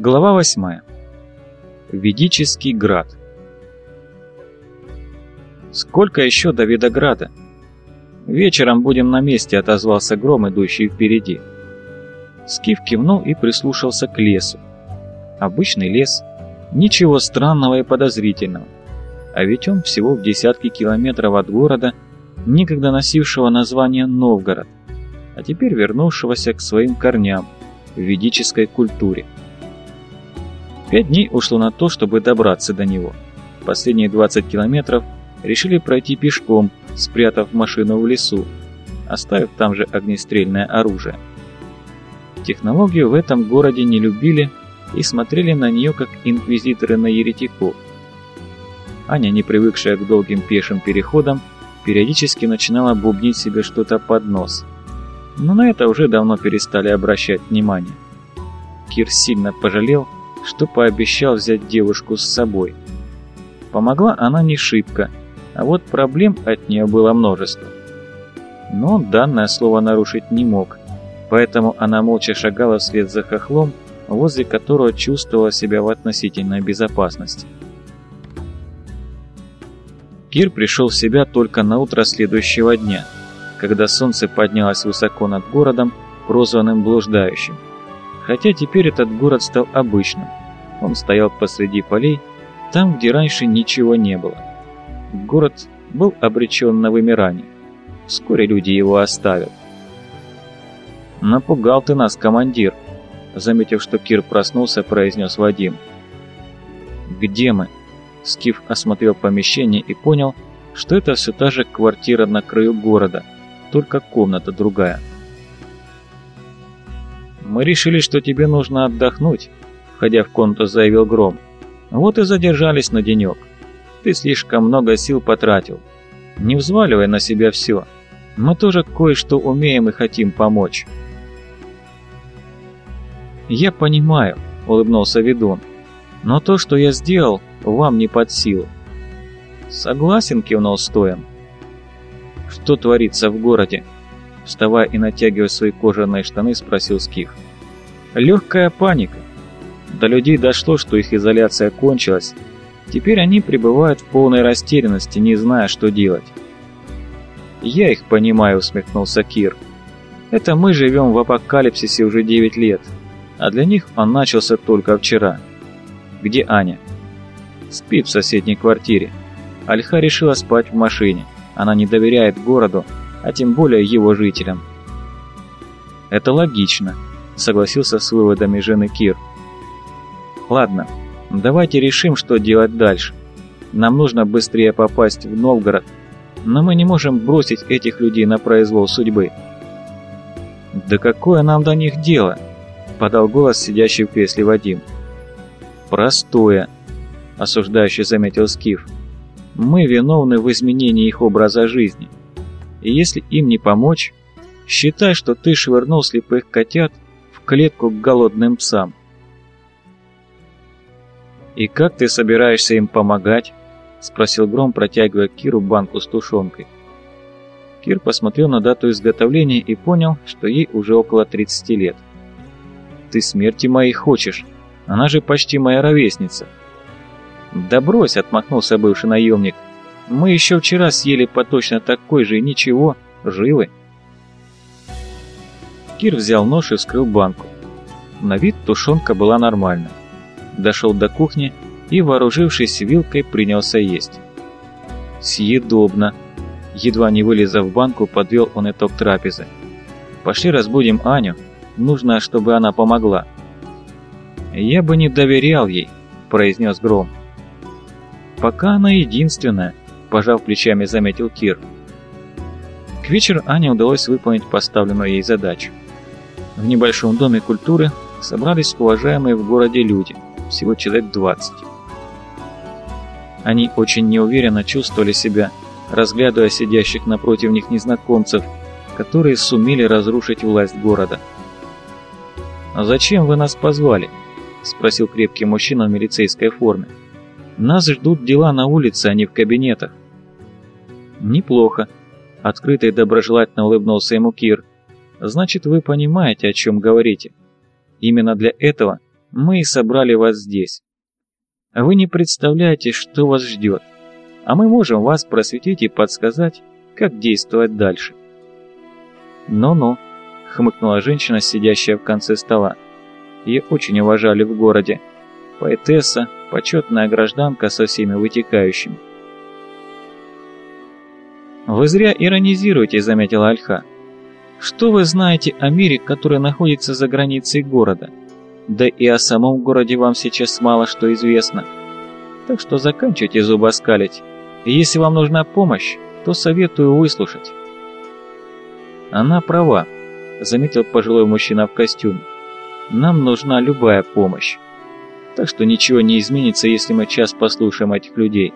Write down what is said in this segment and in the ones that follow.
Глава 8. Ведический град. «Сколько еще до Видограда?» «Вечером будем на месте», — отозвался Гром, идущий впереди. Скиф кивнул и прислушался к лесу. Обычный лес, ничего странного и подозрительного. А ведь он всего в десятки километров от города, никогда носившего название Новгород, а теперь вернувшегося к своим корням, в ведической культуре. Пять дней ушло на то, чтобы добраться до него. Последние 20 километров решили пройти пешком, спрятав машину в лесу, оставив там же огнестрельное оружие. Технологию в этом городе не любили и смотрели на нее как инквизиторы на еретиков. Аня, не привыкшая к долгим пешим переходам, периодически начинала бубнить себе что-то под нос. Но на это уже давно перестали обращать внимание. Кир сильно пожалел, что пообещал взять девушку с собой. Помогла она не шибко, а вот проблем от нее было множество. Но данное слово нарушить не мог, поэтому она молча шагала вслед за хохлом, возле которого чувствовала себя в относительной безопасности. Кир пришел в себя только на утро следующего дня, когда солнце поднялось высоко над городом, прозванным Блуждающим. Хотя теперь этот город стал обычным. Он стоял посреди полей, там, где раньше ничего не было. Город был обречен на вымирание. Вскоре люди его оставят. «Напугал ты нас, командир», — заметив, что Кир проснулся, произнес Вадим. «Где мы?» Скиф осмотрел помещение и понял, что это все та же квартира на краю города, только комната другая. «Мы решили, что тебе нужно отдохнуть», — входя в комнату, заявил Гром. «Вот и задержались на денек. Ты слишком много сил потратил. Не взваливай на себя все. Мы тоже кое-что умеем и хотим помочь». «Я понимаю», — улыбнулся ведун. «Но то, что я сделал, вам не под силу». «Согласен», — кивнул Стоян. «Что творится в городе?» Вставая и натягивая свои кожаные штаны, спросил Скиф. «Легкая паника. До людей дошло, что их изоляция кончилась. Теперь они пребывают в полной растерянности, не зная, что делать». «Я их понимаю», — усмехнулся Кир. «Это мы живем в апокалипсисе уже девять лет а для них он начался только вчера. Где Аня? Спит в соседней квартире. Альха решила спать в машине. Она не доверяет городу, а тем более его жителям. Это логично, согласился с выводами жены Кир. Ладно, давайте решим, что делать дальше. Нам нужно быстрее попасть в Новгород, но мы не можем бросить этих людей на произвол судьбы. Да какое нам до них дело? подал голос сидящий в кресле Вадим. «Простое», — осуждающий заметил Скиф. «Мы виновны в изменении их образа жизни. И если им не помочь, считай, что ты швырнул слепых котят клетку к голодным псам». «И как ты собираешься им помогать?» — спросил Гром, протягивая Киру банку с тушенкой. Кир посмотрел на дату изготовления и понял, что ей уже около 30 лет. Ты смерти моей хочешь. Она же почти моя ровесница. Да брось, отмахнулся бывший наемник. Мы еще вчера съели по точно такой же ничего, живы. Кир взял нож и вскрыл банку. На вид тушенка была нормальна. Дошел до кухни и, вооружившись вилкой, принялся есть. Съедобно. Едва не вылезав в банку, подвел он итог трапезы. Пошли разбудим Аню, Нужно, чтобы она помогла. «Я бы не доверял ей», — произнес Гром. «Пока она единственная», — пожав плечами, заметил Кир. К вечеру Ане удалось выполнить поставленную ей задачу. В небольшом доме культуры собрались уважаемые в городе люди, всего человек 20. Они очень неуверенно чувствовали себя, разглядывая сидящих напротив них незнакомцев, которые сумели разрушить власть города. «А зачем вы нас позвали?» — спросил крепкий мужчина в милицейской форме. «Нас ждут дела на улице, а не в кабинетах». «Неплохо», — открыто и доброжелательно улыбнулся ему Кир. «Значит, вы понимаете, о чем говорите. Именно для этого мы и собрали вас здесь. Вы не представляете, что вас ждет, а мы можем вас просветить и подсказать, как действовать дальше. «Ну-ну», — хмыкнула женщина, сидящая в конце стола. Ее очень уважали в городе. Поэтесса, почетная гражданка со всеми вытекающими. «Вы зря иронизируете», — заметила Альха. «Что вы знаете о мире, который находится за границей города? Да и о самом городе вам сейчас мало что известно. Так что заканчивайте зубоскалить. Если вам нужна помощь, то советую выслушать». «Она права», — заметил пожилой мужчина в костюме. «Нам нужна любая помощь. Так что ничего не изменится, если мы час послушаем этих людей».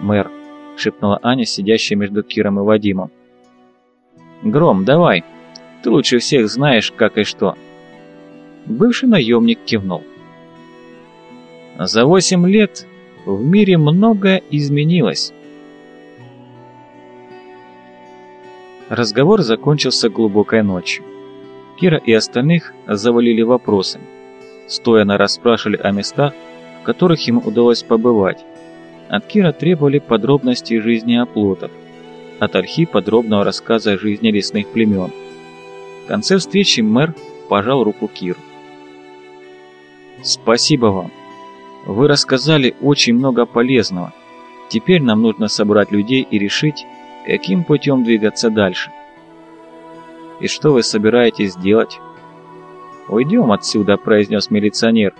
«Мэр», — шепнула Аня, сидящая между Киром и Вадимом. «Гром, давай. Ты лучше всех знаешь, как и что». Бывший наемник кивнул. За восемь лет в мире многое изменилось. Разговор закончился глубокой ночью. Кира и остальных завалили вопросами. Стоя на расспрашивали о местах, в которых им удалось побывать. От Кира требовали подробностей жизни оплотов. От Альхи подробного рассказа о жизни лесных племен. В конце встречи мэр пожал руку Киру. «Спасибо вам. Вы рассказали очень много полезного. Теперь нам нужно собрать людей и решить, каким путем двигаться дальше. И что вы собираетесь делать? «Уйдем отсюда», — произнес милиционер.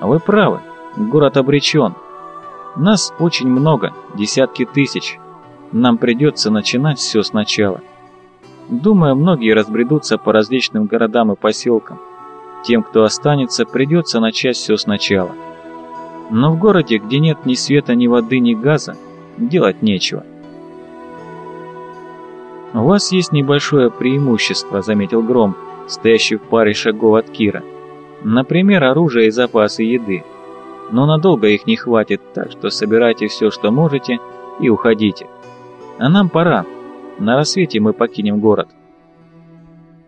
«Вы правы, город обречен. Нас очень много, десятки тысяч. Нам придется начинать все сначала. Думаю, многие разбредутся по различным городам и поселкам. Тем, кто останется, придется начать все сначала. Но в городе, где нет ни света, ни воды, ни газа, делать нечего. «У вас есть небольшое преимущество», — заметил Гром, стоящий в паре шагов от Кира. «Например, оружие и запасы еды. Но надолго их не хватит, так что собирайте все, что можете, и уходите. А нам пора. На рассвете мы покинем город».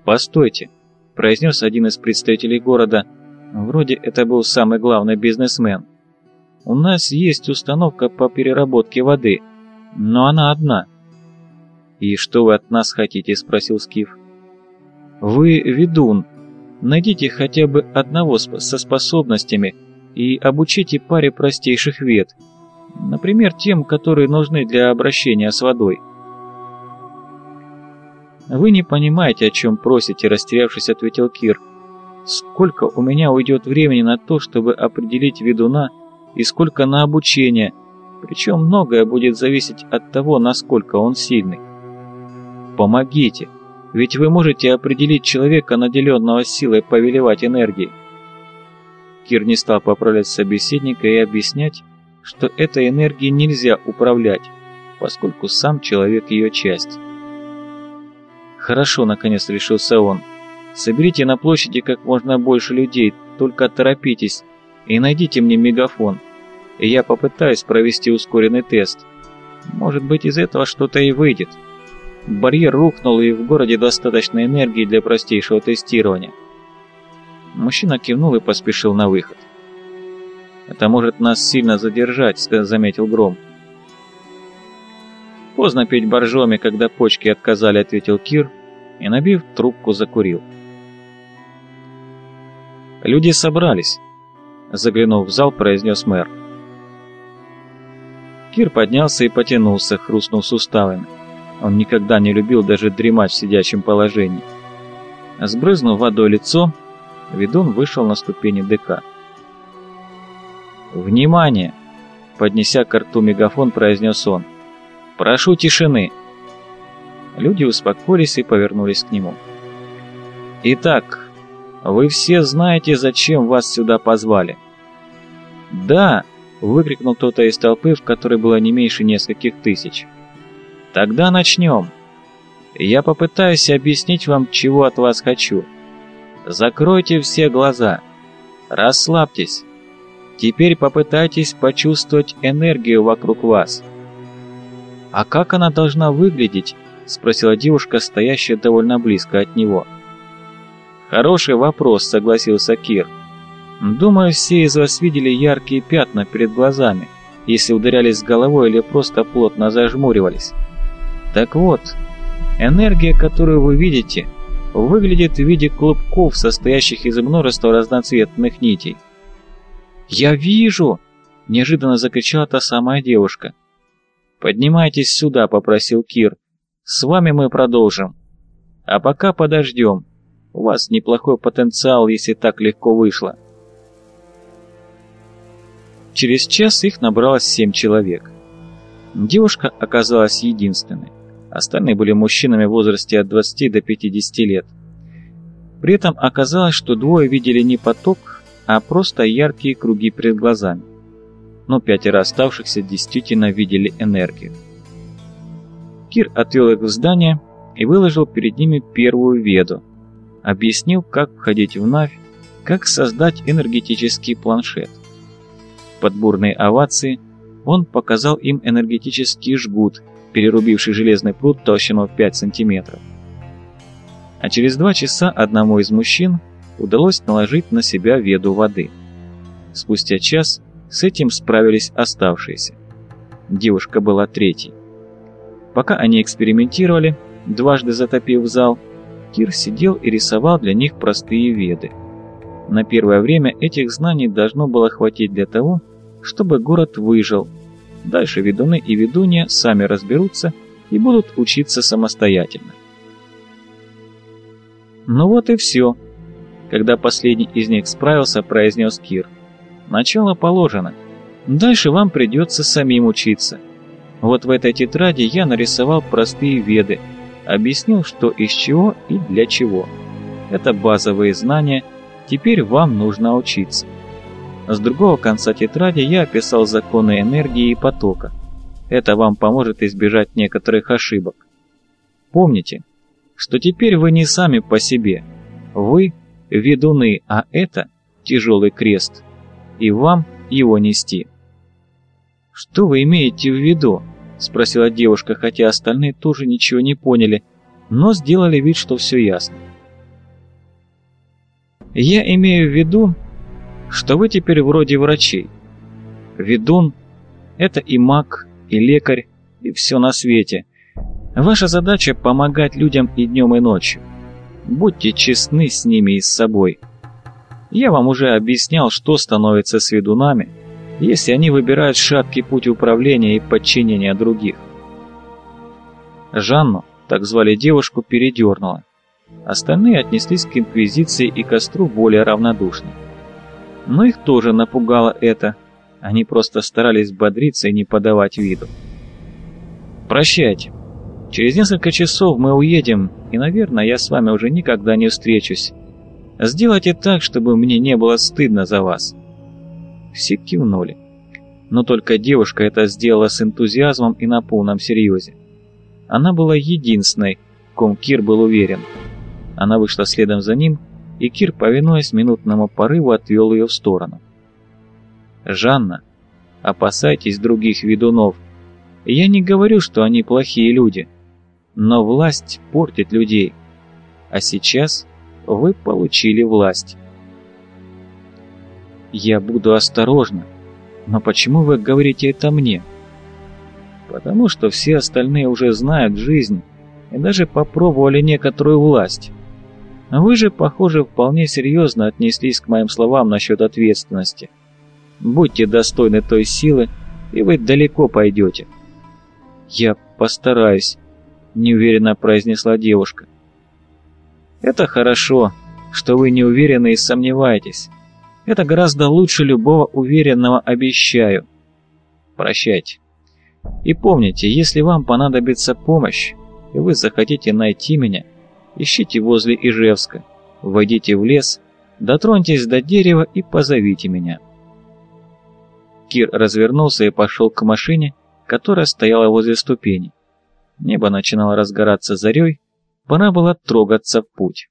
«Постойте», — произнес один из представителей города. Вроде это был самый главный бизнесмен. «У нас есть установка по переработке воды, но она одна». «И что вы от нас хотите?» – спросил Скиф. «Вы ведун. Найдите хотя бы одного со способностями и обучите паре простейших вет. Например, тем, которые нужны для обращения с водой». «Вы не понимаете, о чем просите», – растерявшись, ответил Кир. «Сколько у меня уйдет времени на то, чтобы определить ведуна, и сколько на обучение, причем многое будет зависеть от того, насколько он сильный. Помогите, ведь вы можете определить человека, наделенного силой повелевать энергией. Кир не стал поправлять собеседника и объяснять, что этой энергией нельзя управлять, поскольку сам человек ее часть. «Хорошо», — наконец решился он. «Соберите на площади как можно больше людей, только торопитесь, и найдите мне мегафон, я попытаюсь провести ускоренный тест. Может быть, из этого что-то и выйдет». Барьер рухнул, и в городе достаточно энергии для простейшего тестирования. Мужчина кивнул и поспешил на выход. «Это может нас сильно задержать», — заметил Гром. «Поздно пить боржоми, когда почки отказали», — ответил Кир, и, набив трубку, закурил. «Люди собрались», — заглянув в зал, произнес мэр. Кир поднялся и потянулся, хрустнув суставами. Он никогда не любил даже дремать в сидячем положении. Сбрызнув водой лицо, ведун вышел на ступени ДК. «Внимание!» — поднеся к рту мегафон, произнес он. «Прошу тишины!» Люди успокоились и повернулись к нему. «Итак, вы все знаете, зачем вас сюда позвали?» «Да!» — выкрикнул кто-то из толпы, в которой было не меньше нескольких тысяч. Тогда начнем. Я попытаюсь объяснить вам, чего от вас хочу. Закройте все глаза. Расслабьтесь. Теперь попытайтесь почувствовать энергию вокруг вас. «А как она должна выглядеть?» – спросила девушка, стоящая довольно близко от него. «Хороший вопрос», – согласился Кир. Думаю, все из вас видели яркие пятна перед глазами, если ударялись головой или просто плотно зажмуривались. Так вот, энергия, которую вы видите, выглядит в виде клубков, состоящих из множества разноцветных нитей. «Я вижу!» – неожиданно закричала та самая девушка. «Поднимайтесь сюда», – попросил Кир. «С вами мы продолжим. А пока подождем. У вас неплохой потенциал, если так легко вышло». Через час их набралось семь человек. Девушка оказалась единственной. Остальные были мужчинами в возрасте от 20 до 50 лет. При этом оказалось, что двое видели не поток, а просто яркие круги перед глазами. Но пятеро оставшихся действительно видели энергию. Кир отвел их в здание и выложил перед ними первую веду. Объяснил, как входить в Навь, как создать энергетический планшет – под бурные овации он показал им энергетический жгут, перерубивший железный пруд толщиной в 5 сантиметров. А через два часа одному из мужчин удалось наложить на себя веду воды. Спустя час с этим справились оставшиеся. Девушка была третьей. Пока они экспериментировали, дважды затопив зал, Кир сидел и рисовал для них простые веды – на первое время этих знаний должно было хватить для того, чтобы город выжил. Дальше ведуны и ведунья сами разберутся и будут учиться самостоятельно. Ну вот и все. Когда последний из них справился, произнес Кир. Начало положено. Дальше вам придется самим учиться. Вот в этой тетради я нарисовал простые веды, объяснил, что из чего и для чего. Это базовые знания – Теперь вам нужно учиться. С другого конца тетради я описал законы энергии и потока. Это вам поможет избежать некоторых ошибок. Помните, что теперь вы не сами по себе. Вы – ведуны, а это – тяжелый крест. И вам его нести. «Что вы имеете в виду?» – спросила девушка, хотя остальные тоже ничего не поняли, но сделали вид, что все ясно. Я имею в виду, что вы теперь вроде врачей. Ведун – это и маг, и лекарь, и все на свете. Ваша задача – помогать людям и днем, и ночью. Будьте честны с ними и с собой. Я вам уже объяснял, что становится с ведунами, если они выбирают шаткий путь управления и подчинения других. Жанну, так звали девушку, передернула. Остальные отнеслись к инквизиции и костру более равнодушно. Но их тоже напугало это. Они просто старались бодриться и не подавать виду. «Прощайте. Через несколько часов мы уедем, и, наверное, я с вами уже никогда не встречусь. Сделайте так, чтобы мне не было стыдно за вас». Все кивнули. Но только девушка это сделала с энтузиазмом и на полном серьезе. Она была единственной, в ком Кир был уверен – она вышла следом за ним, и Кир, повинуясь минутному порыву, отвел ее в сторону. «Жанна, опасайтесь других ведунов. Я не говорю, что они плохие люди, но власть портит людей. А сейчас вы получили власть». «Я буду осторожна. Но почему вы говорите это мне?» «Потому что все остальные уже знают жизнь и даже попробовали некоторую власть». Вы же, похоже, вполне серьезно отнеслись к моим словам насчет ответственности. Будьте достойны той силы, и вы далеко пойдете. Я постараюсь, неуверенно произнесла девушка. Это хорошо, что вы не уверены и сомневаетесь. Это гораздо лучше любого уверенного, обещаю. Прощайте. И помните, если вам понадобится помощь, и вы захотите найти меня – ищите возле Ижевска, войдите в лес, дотроньтесь до дерева и позовите меня». Кир развернулся и пошел к машине, которая стояла возле ступени. Небо начинало разгораться зарей, пора было трогаться в путь.